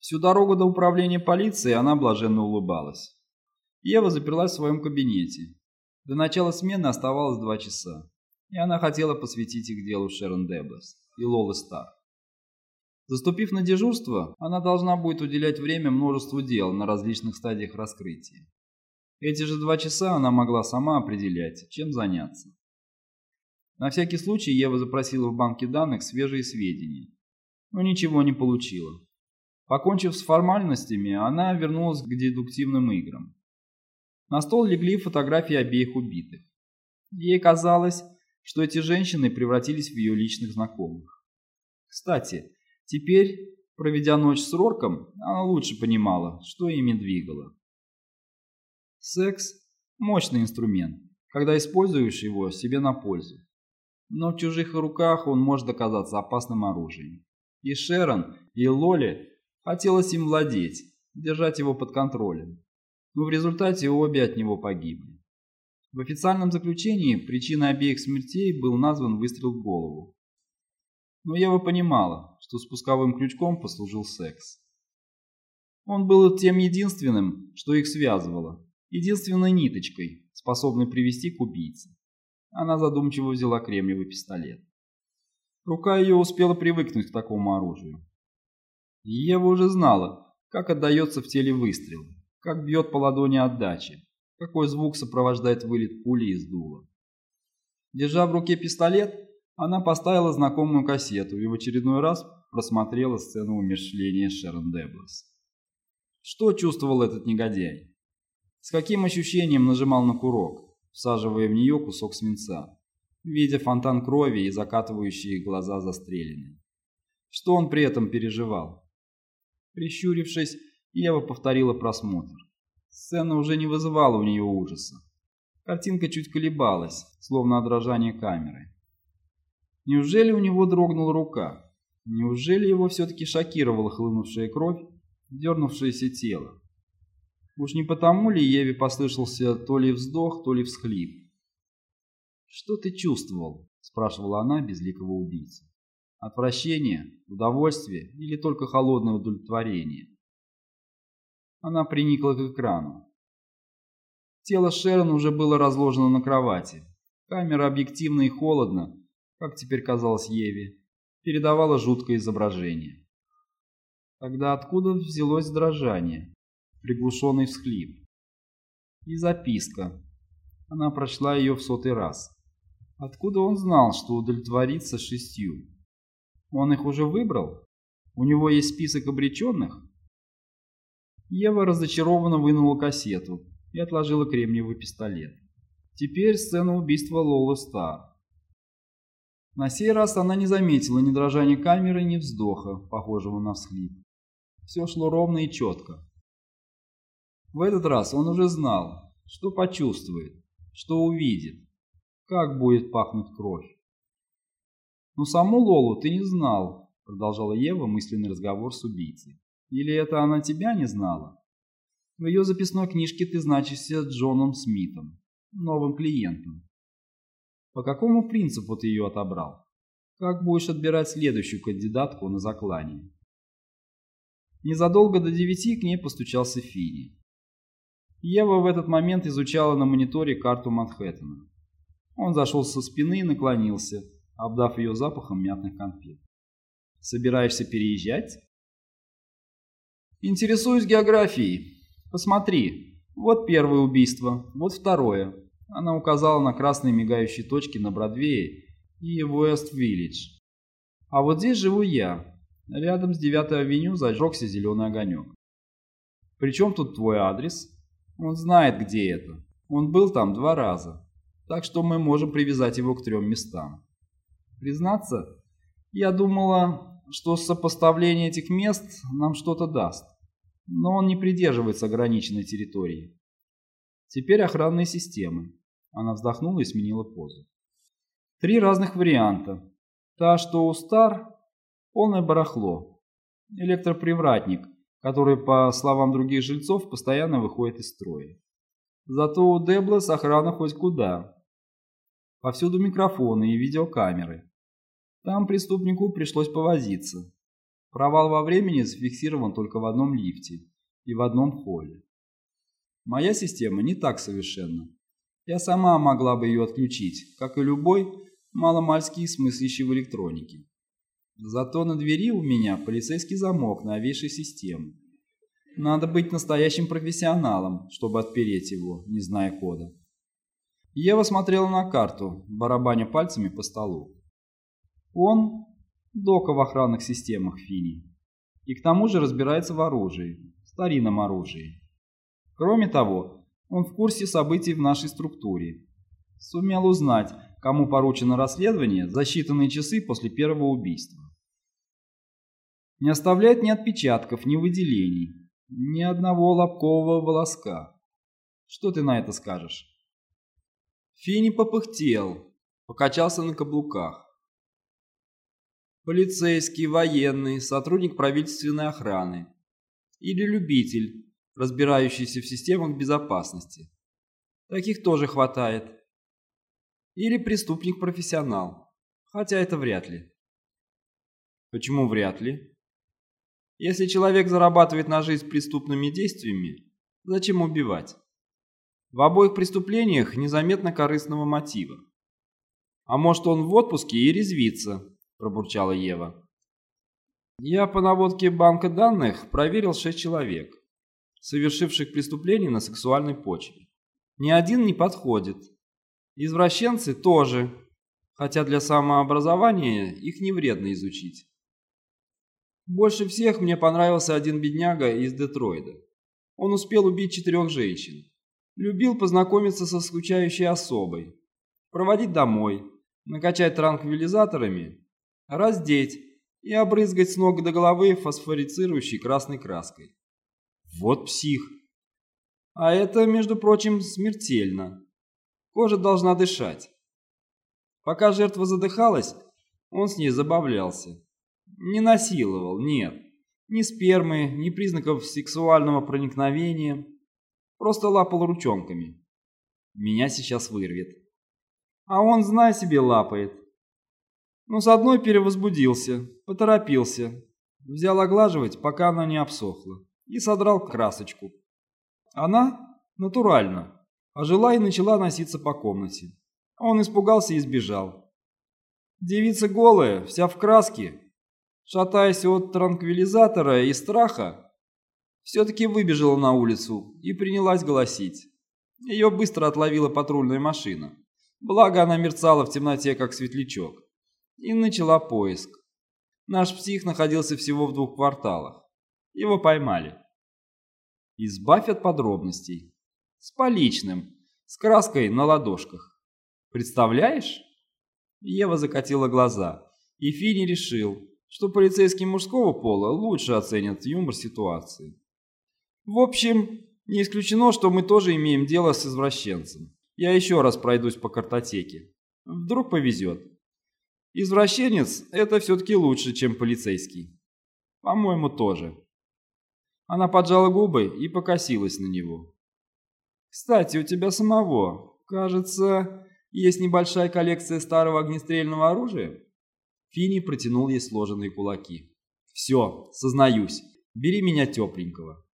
Всю дорогу до управления полиции она блаженно улыбалась. Ева заперлась в своем кабинете. До начала смены оставалось два часа, и она хотела посвятить их делу Шерон Деблес и Лолы Стар. Заступив на дежурство, она должна будет уделять время множеству дел на различных стадиях раскрытия. Эти же два часа она могла сама определять, чем заняться. На всякий случай Ева запросила в банке данных свежие сведения, но ничего не получила. Покончив с формальностями, она вернулась к дедуктивным играм. На стол легли фотографии обеих убитых. Ей казалось, что эти женщины превратились в ее личных знакомых. Кстати, теперь, проведя ночь с Рорком, она лучше понимала, что ими двигало. Секс – мощный инструмент, когда используешь его себе на пользу. Но в чужих руках он может оказаться опасным оружием. И Шерон, и Лоли Хотелось им владеть, держать его под контролем. Но в результате обе от него погибли. В официальном заключении причиной обеих смертей был назван выстрел в голову. Но Ева понимала, что спусковым крючком послужил секс. Он был тем единственным, что их связывало, единственной ниточкой, способной привести к убийце. Она задумчиво взяла кремниевый пистолет. Рука ее успела привыкнуть к такому оружию. Ева уже знала, как отдается в теле выстрел, как бьет по ладони отдачи, какой звук сопровождает вылет пули из дула. Держа в руке пистолет, она поставила знакомую кассету и в очередной раз просмотрела сцену умершления Шерон Деблес. Что чувствовал этот негодяй? С каким ощущением нажимал на курок, всаживая в нее кусок свинца, видя фонтан крови и закатывающие глаза застреленные? Что он при этом переживал? Прищурившись, Ева повторила просмотр. Сцена уже не вызывала у нее ужаса. Картинка чуть колебалась, словно от дрожания камеры. Неужели у него дрогнула рука? Неужели его все-таки шокировала хлынувшая кровь, дернувшееся тело? Уж не потому ли Еве послышался то ли вздох, то ли всхлип? «Что ты чувствовал?» – спрашивала она безликого убийцы. Отвращение, удовольствие или только холодное удовлетворение? Она приникла к экрану. Тело Шерон уже было разложено на кровати. Камера объективно и холодно, как теперь казалось Еве, передавала жуткое изображение. Тогда откуда взялось дрожание, приглушенный всхлип? И записка. Она прочла ее в сотый раз. Откуда он знал, что удовлетворится шестью? Он их уже выбрал? У него есть список обреченных? Ева разочарованно вынула кассету и отложила кремниевый пистолет. Теперь сцена убийства Лолы Стар. На сей раз она не заметила ни дрожания камеры, ни вздоха, похожего на всхлип. Все шло ровно и четко. В этот раз он уже знал, что почувствует, что увидит, как будет пахнуть кровь. «Но саму Лолу ты не знал», — продолжала Ева мысленный разговор с убийцей. «Или это она тебя не знала? В ее записной книжке ты значишься Джоном Смитом, новым клиентом. По какому принципу ты ее отобрал? Как будешь отбирать следующую кандидатку на заклание?» Незадолго до девяти к ней постучался Фини. Ева в этот момент изучала на мониторе карту Манхэттена. Он зашел со спины и наклонился, обдав ее запахом мятных конфет. «Собираешься переезжать?» «Интересуюсь географией. Посмотри, вот первое убийство, вот второе». Она указала на красные мигающие точки на Бродвее и Уэст-Виллидж. «А вот здесь живу я. Рядом с 9-й авеню зажегся зеленый огонек. Причем тут твой адрес? Он знает, где это. Он был там два раза. Так что мы можем привязать его к трем местам. Признаться, я думала, что сопоставление этих мест нам что-то даст, но он не придерживается ограниченной территории. Теперь охранные системы. Она вздохнула и сменила позу. Три разных варианта. Та, что у Стар, полное барахло. Электропривратник, который, по словам других жильцов, постоянно выходит из строя. Зато у Деблес охрана хоть куда. Повсюду микрофоны и видеокамеры. Там преступнику пришлось повозиться. Провал во времени зафиксирован только в одном лифте и в одном холле. Моя система не так совершенна. Я сама могла бы ее отключить, как и любой маломальский смыслящий в электронике. Зато на двери у меня полицейский замок новейшей системы. Надо быть настоящим профессионалом, чтобы отпереть его, не зная кода. Ева смотрела на карту, барабаня пальцами по столу. Он – дока в охранных системах Фини. И к тому же разбирается в оружии, старинном оружии. Кроме того, он в курсе событий в нашей структуре. Сумел узнать, кому поручено расследование за считанные часы после первого убийства. Не оставляет ни отпечатков, ни выделений, ни одного лобкового волоска. Что ты на это скажешь? Фини попыхтел, покачался на каблуках. Полицейский, военный, сотрудник правительственной охраны или любитель, разбирающийся в системах безопасности. Таких тоже хватает. Или преступник-профессионал, хотя это вряд ли. Почему вряд ли? Если человек зарабатывает на жизнь преступными действиями, зачем убивать? В обоих преступлениях незаметно корыстного мотива. А может он в отпуске и резвится, пробурчала Ева. Я по наводке банка данных проверил шесть человек, совершивших преступление на сексуальной почве. Ни один не подходит. Извращенцы тоже, хотя для самообразования их не вредно изучить. Больше всех мне понравился один бедняга из Детройда. Он успел убить четырех женщин. Любил познакомиться со скучающей особой, проводить домой, накачать транквилизаторами, раздеть и обрызгать с ног до головы фосфорицирующей красной краской. Вот псих. А это, между прочим, смертельно. Кожа должна дышать. Пока жертва задыхалась, он с ней забавлялся. Не насиловал, нет. Ни спермы, ни признаков сексуального проникновения. Просто лапал ручонками. Меня сейчас вырвет. А он, знай себе, лапает. Но с одной перевозбудился, поторопился. Взял оглаживать, пока она не обсохла. И содрал красочку. Она натурально. Ожила и начала носиться по комнате. Он испугался и сбежал. Девица голая, вся в краске, шатаясь от транквилизатора и страха, все-таки выбежала на улицу и принялась голосить. Ее быстро отловила патрульная машина. Благо она мерцала в темноте, как светлячок. И начала поиск. Наш псих находился всего в двух кварталах. Его поймали. Избавь от подробностей. С поличным, с краской на ладошках. Представляешь? Ева закатила глаза, и Фини решил, что полицейские мужского пола лучше оценят юмор ситуации. В общем, не исключено, что мы тоже имеем дело с извращенцем. Я еще раз пройдусь по картотеке. Вдруг повезет. Извращенец – это все-таки лучше, чем полицейский. По-моему, тоже. Она поджала губы и покосилась на него. Кстати, у тебя самого, кажется, есть небольшая коллекция старого огнестрельного оружия? Фини протянул ей сложенные кулаки. «Все, сознаюсь. Бери меня тепленького».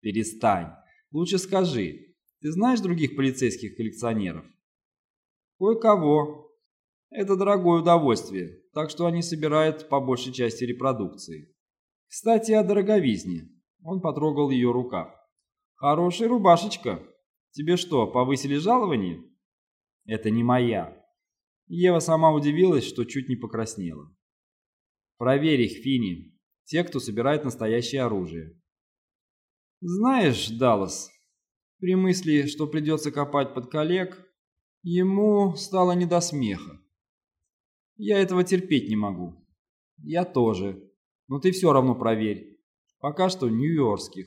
«Перестань. Лучше скажи. Ты знаешь других полицейских коллекционеров?» «Кое-кого. Это дорогое удовольствие, так что они собирают по большей части репродукции. Кстати, о дороговизне». Он потрогал ее рукав. «Хорошая рубашечка. Тебе что, повысили жалование?» «Это не моя. Ева сама удивилась, что чуть не покраснела. «Проверь их, Фини. Те, кто собирает настоящее оружие». «Знаешь, Даллас, при мысли, что придется копать под коллег, ему стало не до смеха. Я этого терпеть не могу. Я тоже. Но ты все равно проверь. Пока что нью-йоркских».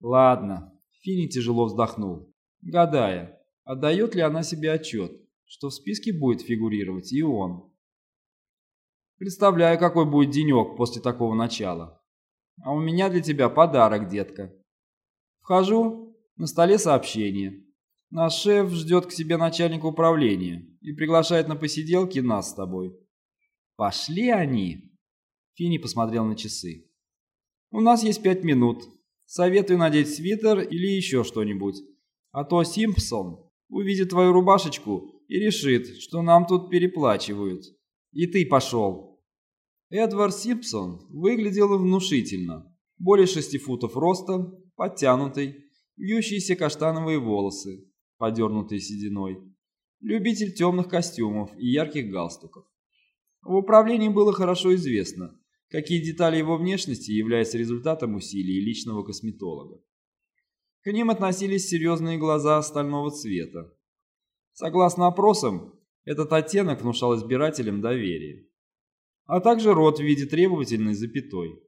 «Ладно», — Фини тяжело вздохнул, гадая, отдает ли она себе отчет, что в списке будет фигурировать и он. Представляю, какой будет денек после такого начала. А у меня для тебя подарок, детка. Вхожу, на столе сообщение. Наш шеф ждет к себе начальника управления и приглашает на посиделки нас с тобой. Пошли они. Финни посмотрел на часы. «У нас есть пять минут. Советую надеть свитер или еще что-нибудь. А то Симпсон увидит твою рубашечку и решит, что нам тут переплачивают. И ты пошел». Эдвард Симпсон выглядел внушительно. Более шести футов роста, подтянутый, вьющиеся каштановые волосы, подернутые сединой. Любитель темных костюмов и ярких галстуков. В управлении было хорошо известно, какие детали его внешности являются результатом усилий личного косметолога. К ним относились серьезные глаза стального цвета. Согласно опросам, этот оттенок внушал избирателям доверие. А также рот в виде требовательной запятой.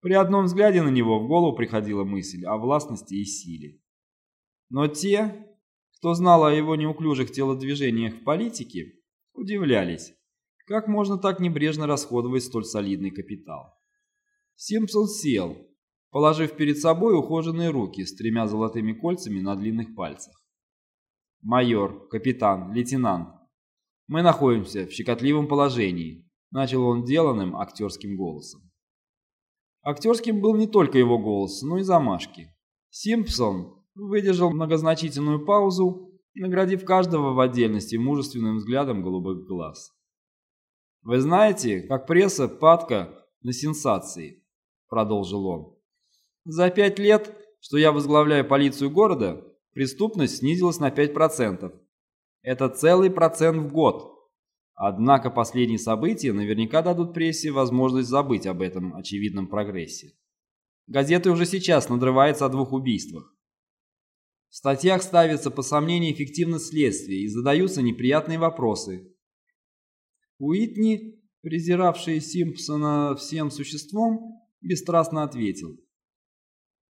При одном взгляде на него в голову приходила мысль о властности и силе. Но те, кто знал о его неуклюжих телодвижениях в политике, удивлялись, как можно так небрежно расходовать столь солидный капитал. Симпсон сел, положив перед собой ухоженные руки с тремя золотыми кольцами на длинных пальцах. «Майор, капитан, лейтенант, мы находимся в щекотливом положении», начал он деланным актерским голосом. Актерским был не только его голос, но и замашки. Симпсон выдержал многозначительную паузу, наградив каждого в отдельности мужественным взглядом голубых глаз. «Вы знаете, как пресса падка на сенсации», — продолжил он. За пять лет, что я возглавляю полицию города, преступность снизилась на 5%. Это целый процент в год. Однако последние события наверняка дадут прессе возможность забыть об этом очевидном прогрессе. Газеты уже сейчас надрываются о двух убийствах. В статьях ставится по сомнению эффективность следствия и задаются неприятные вопросы. Уитни, презиравший Симпсона всем существом, бесстрастно ответил –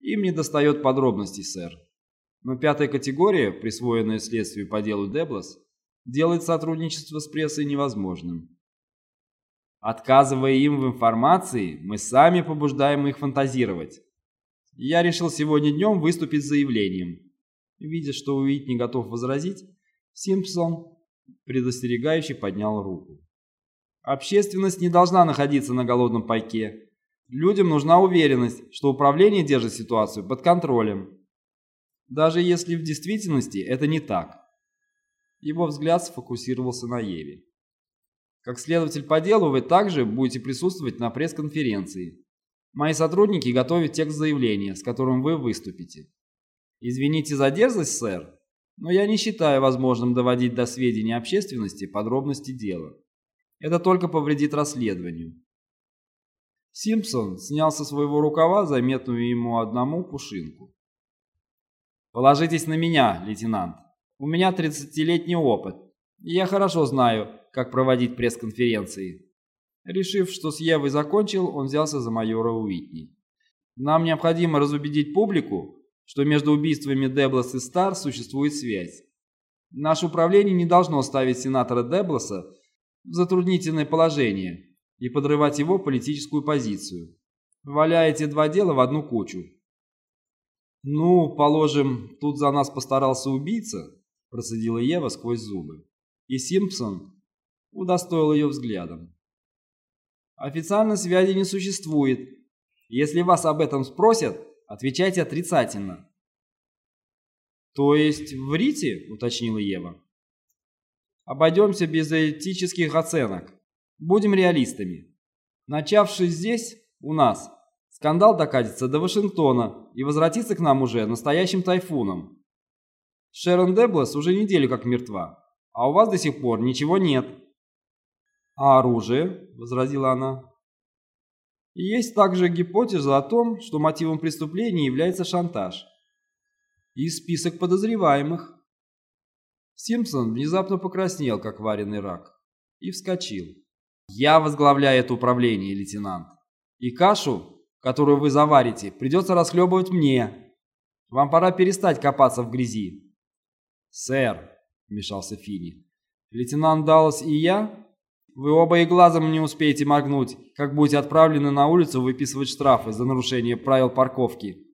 им не достает подробностей, сэр. Но пятая категория, присвоенная следствию по делу Деблас, делает сотрудничество с прессой невозможным. Отказывая им в информации, мы сами побуждаем их фантазировать. Я решил сегодня днем выступить с заявлением. Видя, что Уит не готов возразить, Симпсон предостерегающе поднял руку. Общественность не должна находиться на голодном пайке. Людям нужна уверенность, что управление держит ситуацию под контролем. Даже если в действительности это не так. Его взгляд сфокусировался на Еве. Как следователь по делу вы также будете присутствовать на пресс-конференции. Мои сотрудники готовят текст заявления, с которым вы выступите. Извините за дерзость, сэр, но я не считаю возможным доводить до сведения общественности подробности дела. Это только повредит расследованию. Симпсон снял со своего рукава заметную ему одному пушинку. «Положитесь на меня, лейтенант. У меня 30-летний опыт, и я хорошо знаю, как проводить пресс-конференции». Решив, что с Евой закончил, он взялся за майора Уитни. «Нам необходимо разубедить публику, что между убийствами Деблас и Стар существует связь. Наше управление не должно ставить сенатора Дебласа в затруднительное положение» и подрывать его политическую позицию, валяя два дела в одну кучу. «Ну, положим, тут за нас постарался убийца», – процедила Ева сквозь зубы. И Симпсон удостоил ее взглядом. «Официальной связи не существует. Если вас об этом спросят, отвечайте отрицательно». «То есть врите?» – уточнила Ева. «Обойдемся без этических оценок. Будем реалистами. Начавшись здесь, у нас, скандал докатится до Вашингтона и возвратится к нам уже настоящим тайфуном. Шерон Деблас уже неделю как мертва, а у вас до сих пор ничего нет. А оружие, возразила она. Есть также гипотеза о том, что мотивом преступления является шантаж. И список подозреваемых. Симпсон внезапно покраснел, как вареный рак, и вскочил. Я возглавляю это управление, лейтенант. И кашу, которую вы заварите, придется расхлебывать мне. Вам пора перестать копаться в грязи. Сэр, вмешался Финни, лейтенант Даллас и я, вы оба и глазом не успеете моргнуть, как будете отправлены на улицу выписывать штрафы за нарушение правил парковки.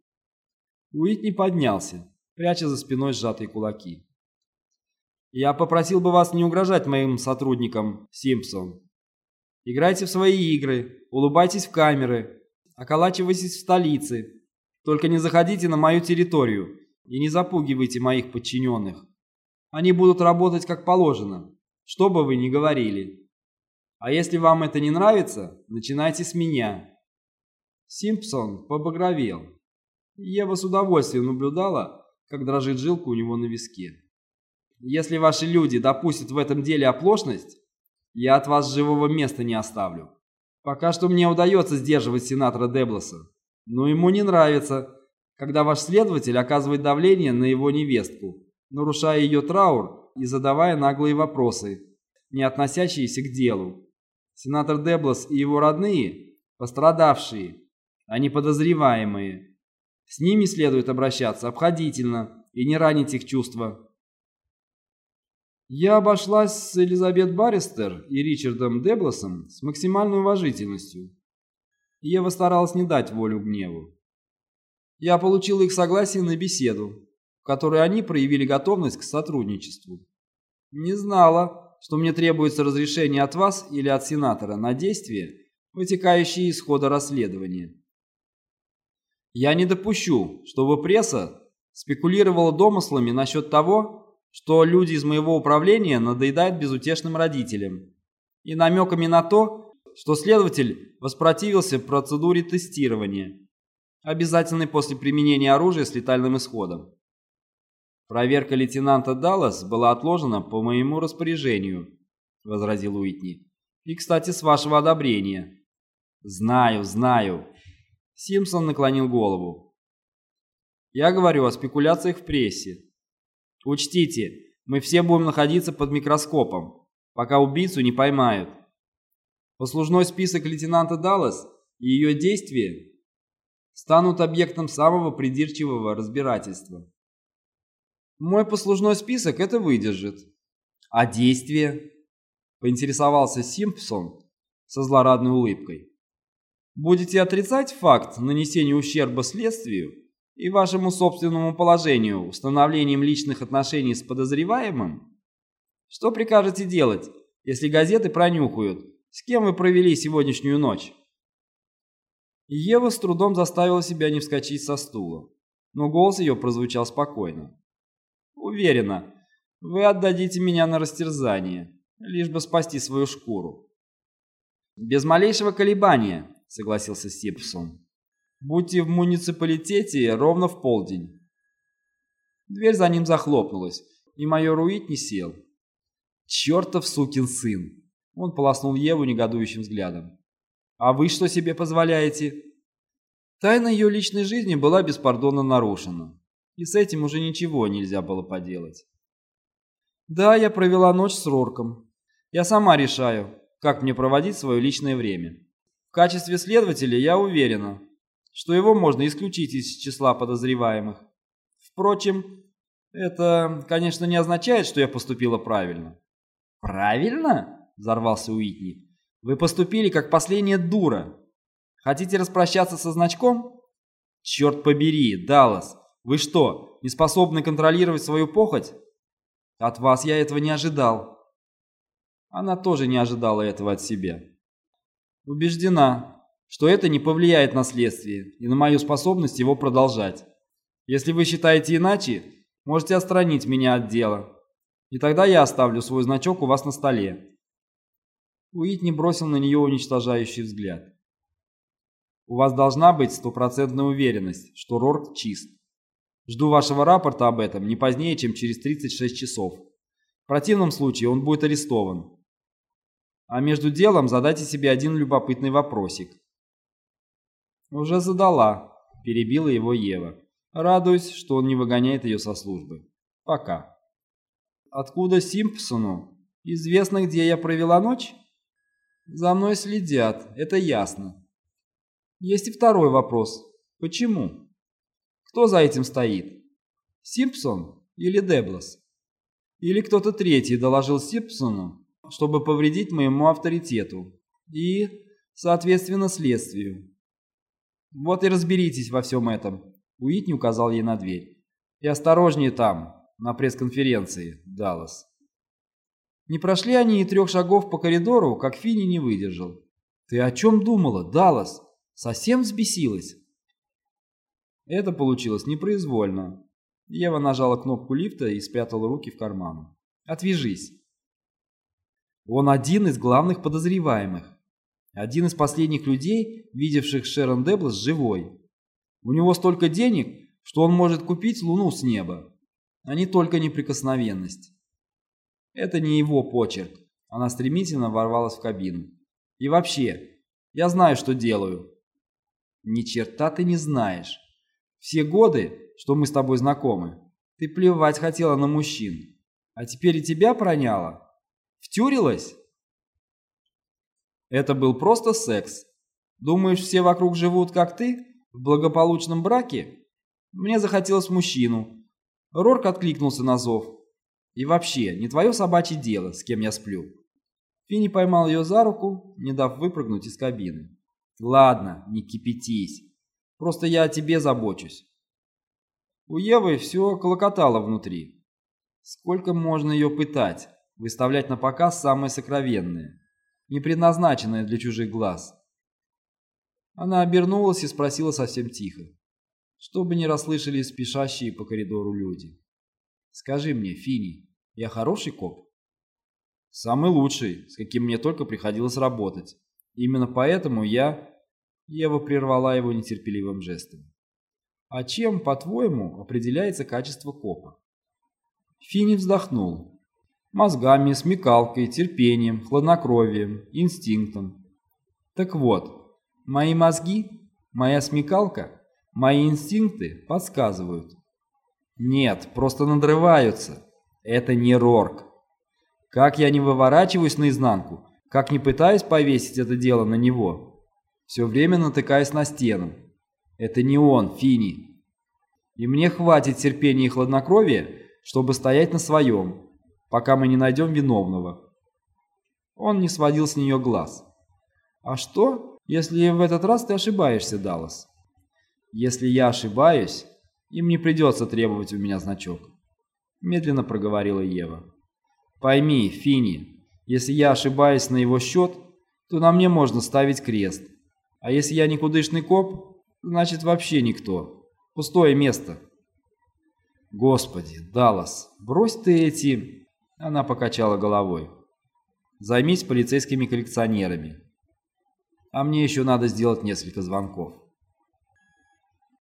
Уитни поднялся, пряча за спиной сжатые кулаки. «Я попросил бы вас не угрожать моим сотрудникам, Симпсон. Играйте в свои игры, улыбайтесь в камеры, околачивайтесь в столице. Только не заходите на мою территорию и не запугивайте моих подчиненных. Они будут работать как положено, что бы вы ни говорили. А если вам это не нравится, начинайте с меня. Симпсон побагровел. Ева с удовольствием наблюдала, как дрожит жилка у него на виске. Если ваши люди допустят в этом деле оплошность, я от вас живого места не оставлю. Пока что мне удается сдерживать сенатора Деблоса, но ему не нравится, когда ваш следователь оказывает давление на его невестку, нарушая ее траур и задавая наглые вопросы, не относящиеся к делу. Сенатор Деблос и его родные – пострадавшие, а не подозреваемые. С ними следует обращаться обходительно и не ранить их чувства. Я обошлась с Элизабет Барристер и Ричардом Деблосом с максимальной уважительностью. Ева старалась не дать волю гневу. Я получил их согласие на беседу, в которой они проявили готовность к сотрудничеству. Не знала, что мне требуется разрешение от вас или от сенатора на действия, вытекающие из хода расследования. Я не допущу, чтобы пресса спекулировала домыслами насчет того, что люди из моего управления надоедают безутешным родителям, и намеками на то, что следователь воспротивился процедуре тестирования, обязательной после применения оружия с летальным исходом. Проверка лейтенанта Даллас была отложена по моему распоряжению, возразил Уитни. И, кстати, с вашего одобрения. Знаю, знаю. Симпсон наклонил голову. Я говорю о спекуляциях в прессе. Учтите, мы все будем находиться под микроскопом, пока убийцу не поймают. Послужной список лейтенанта Даллас и ее действия станут объектом самого придирчивого разбирательства. Мой послужной список это выдержит. А действия? Поинтересовался Симпсон со злорадной улыбкой. Будете отрицать факт нанесения ущерба следствию и вашему собственному положению установлением личных отношений с подозреваемым? Что прикажете делать, если газеты пронюхают, с кем вы провели сегодняшнюю ночь? Ева с трудом заставила себя не вскочить со стула, но голос ее прозвучал спокойно. «Уверена, вы отдадите меня на растерзание, лишь бы спасти свою шкуру». «Без малейшего колебания», — согласился Сипсон. Будьте в муниципалитете ровно в полдень. Дверь за ним захлопнулась, и майор Уитни сел. Чертов сукин сын! Он полоснул Еву негодующим взглядом. А вы что себе позволяете? Тайна ее личной жизни была беспардонно нарушена, и с этим уже ничего нельзя было поделать. Да, я провела ночь с Рорком. Я сама решаю, как мне проводить свое личное время. В качестве следователя я уверена, что его можно исключить из числа подозреваемых. Впрочем, это, конечно, не означает, что я поступила правильно. «Правильно?» – взорвался Уитни. «Вы поступили как последняя дура. Хотите распрощаться со значком?» «Черт побери, Даллас, вы что, не способны контролировать свою похоть?» «От вас я этого не ожидал». Она тоже не ожидала этого от себя. Убеждена, что это не повлияет на следствие и на мою способность его продолжать. Если вы считаете иначе, можете отстранить меня от дела, и тогда я оставлю свой значок у вас на столе». Уитни бросил на нее уничтожающий взгляд. «У вас должна быть стопроцентная уверенность, что Рорк чист. Жду вашего рапорта об этом не позднее, чем через 36 часов. В противном случае он будет арестован. А между делом задайте себе один любопытный вопросик. «Уже задала», – перебила его Ева. Радуюсь, что он не выгоняет ее со службы. Пока. Откуда Симпсону? Известно, где я провела ночь? За мной следят, это ясно. Есть и второй вопрос. Почему? Кто за этим стоит? Симпсон или Деблас? Или кто-то третий доложил Симпсону, чтобы повредить моему авторитету и, соответственно, следствию? Вот и разберитесь во всем этом. Уитни указал ей на дверь. И осторожнее там, на пресс-конференции, Даллас. Не прошли они и трех шагов по коридору, как Финни не выдержал. «Ты о чем думала, Даллас? Совсем взбесилась?» Это получилось непроизвольно. Ева нажала кнопку лифта и спрятала руки в карманы. «Отвяжись!» Он один из главных подозреваемых. Один из последних людей, видевших Шерон Деблас живой. У него столько денег, что он может купить луну с неба, а не только неприкосновенность. Это не его почерк. Она стремительно ворвалась в кабину. И вообще, я знаю, что делаю. Ни черта ты не знаешь. Все годы, что мы с тобой знакомы, ты плевать хотела на мужчин. А теперь и тебя проняло? Втюрилась? Это был просто секс. Думаешь, все вокруг живут, как ты, в благополучном браке? Мне захотелось мужчину. Рорк откликнулся на зов. И вообще, не твое собачье дело, с кем я сплю. Финни поймал ее за руку, не дав выпрыгнуть из кабины. Ладно, не кипятись. Просто я о тебе забочусь. У Евы все колокотало внутри. Сколько можно ее пытать, выставлять на показ самое сокровенное, не предназначенное для чужих глаз. Она обернулась и спросила совсем тихо, чтобы не расслышали спешащие по коридору люди. «Скажи мне, Фини, я хороший коп?» «Самый лучший, с каким мне только приходилось работать. Именно поэтому я...» Ева прервала его нетерпеливым жестом. «А чем, по-твоему, определяется качество копа?» Фини вздохнул. «Мозгами, смекалкой, терпением, хладнокровием, инстинктом. Так вот, мои мозги, моя смекалка, мои инстинкты подсказывают. Нет, просто надрываются. Это не Рорк. Как я не выворачиваюсь наизнанку, как не пытаюсь повесить это дело на него, все время натыкаюсь на стену. Это не он, Фини. И мне хватит терпения и хладнокровия, чтобы стоять на своем, пока мы не найдем виновного. Он не сводил с нее глаз. А что, если в этот раз ты ошибаешься, Даллас? Если я ошибаюсь, им не придется требовать у меня значок. Медленно проговорила Ева. Пойми, Фини, если я ошибаюсь на его счет, то на мне можно ставить крест. А если я никудышный коп, значит вообще никто. Пустое место. Господи, Даллас, брось ты эти... Она покачала головой. Займись полицейскими коллекционерами. А мне еще надо сделать несколько звонков.